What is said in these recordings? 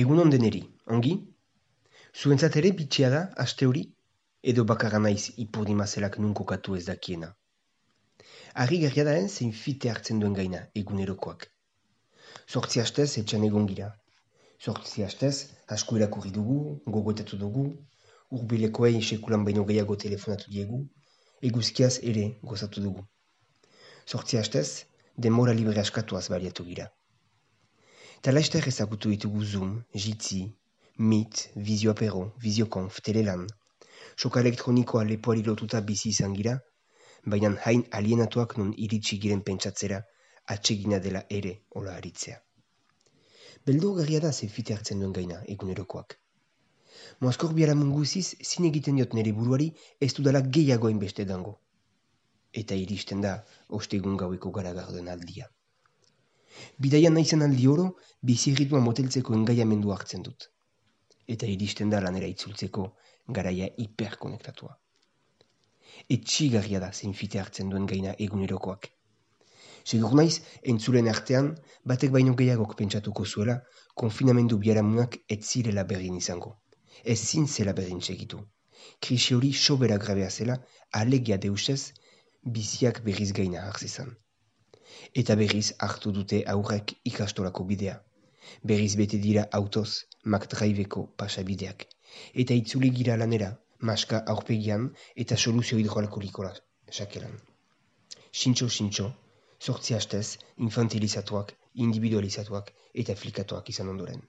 Egun ondeneri, ongi? Zuentzat ere bitxea da, aste hori? Edo bakarra naiz ipurdi mazelak nun kokatu ez dakiena. Arri gerria da zein fite hartzen duen gaina egunerokoak. Zortzi hastez etxan egon gira. Zortzi hastez asko irakurri dugu, gogoetatu dugu, urbilekoei sekulan baino gehiago telefonatu diegu, eguzkiaz ere gozatu dugu. Zortzi hastez, demora libre askatuaz baliatu gira. Eta laizter ezagutu ditugu Zoom, Jitsi, Meet, Visio Apero, Visioconf, Telelan. Soka elektronikoa lepoari lotuta bizi izan gira, baina hain alienatuak non iritsi giren pentsatzera atsegina dela ere ola aritzea. Beldur garria da zefite hartzen duen gaina egunerokoak. Moazkor biara munguziz, zin egiten diot nire buruari ez dudala gehiago beste dango. Eta iristen da, ostegun gaueko garagarden aldia. Bidaian naizen aldi oro, bizi ritmoa moteltzeko engaiamendu hartzen dut. Eta iristen da lanera itzultzeko garaia hiperkonektatua. Etxigarria da zein fite hartzen duen gaina egunerokoak. Segur naiz, entzulen artean, batek baino gehiagok pentsatuko zuela, konfinamendu biaramunak ez zirela berrin izango. Ez zin zela berrin segitu. Krisi hori sobera grabea zela, alegia deusez, biziak berriz gaina harzizan eta berriz hartu dute aurrek ikastolako bidea. Berriz bete dira autoz, makdraibeko pasabideak. Eta itzuli gira lanera, maska aurpegian eta soluzio hidroalkolikola sakeran. Sintxo, sintxo, sortzi hastez, infantilizatuak, individualizatuak eta flikatuak izan ondoren.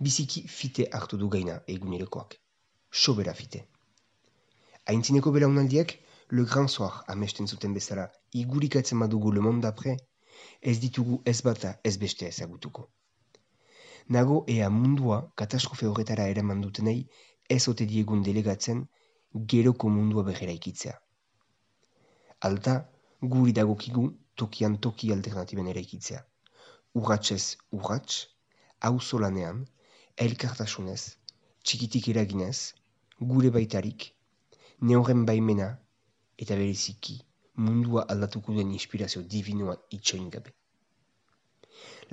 Biziki fite hartu du gaina egunerokoak. Sobera fite. Aintzineko belaunaldiek, Le Grand Soir amesten zuten bezala, igurikatzen badugu Le Monde d'après, ez ditugu ez bata ez beste ezagutuko. Nago ea mundua katastrofe horretara eraman dutenei ez ote diegun delegatzen geroko mundua behera ikitzea. Alta, guri dagokigu tokian toki alternatiben ere ikitzea. Urratxez urratx, hau solanean, elkartasunez, txikitik eraginez, gure baitarik, neoren baimena eta bereziki mundua aldatuko duen inspirazio divinoa itxoin gabe.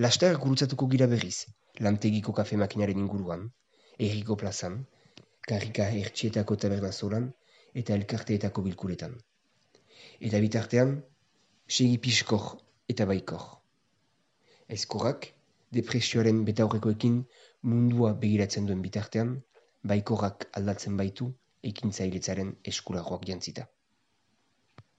Laster gurutzatuko gira berriz, lantegiko kafe makinaren inguruan, erriko plazan, karrika hertsietako taberna zolan eta elkarteetako bilkuretan. Eta bitartean, segi piskor eta baikor. Ezkorrak, depresioaren betaurrekoekin mundua begiratzen duen bitartean, baikorrak aldatzen baitu ekintzailetzaren eskuragoak jantzita.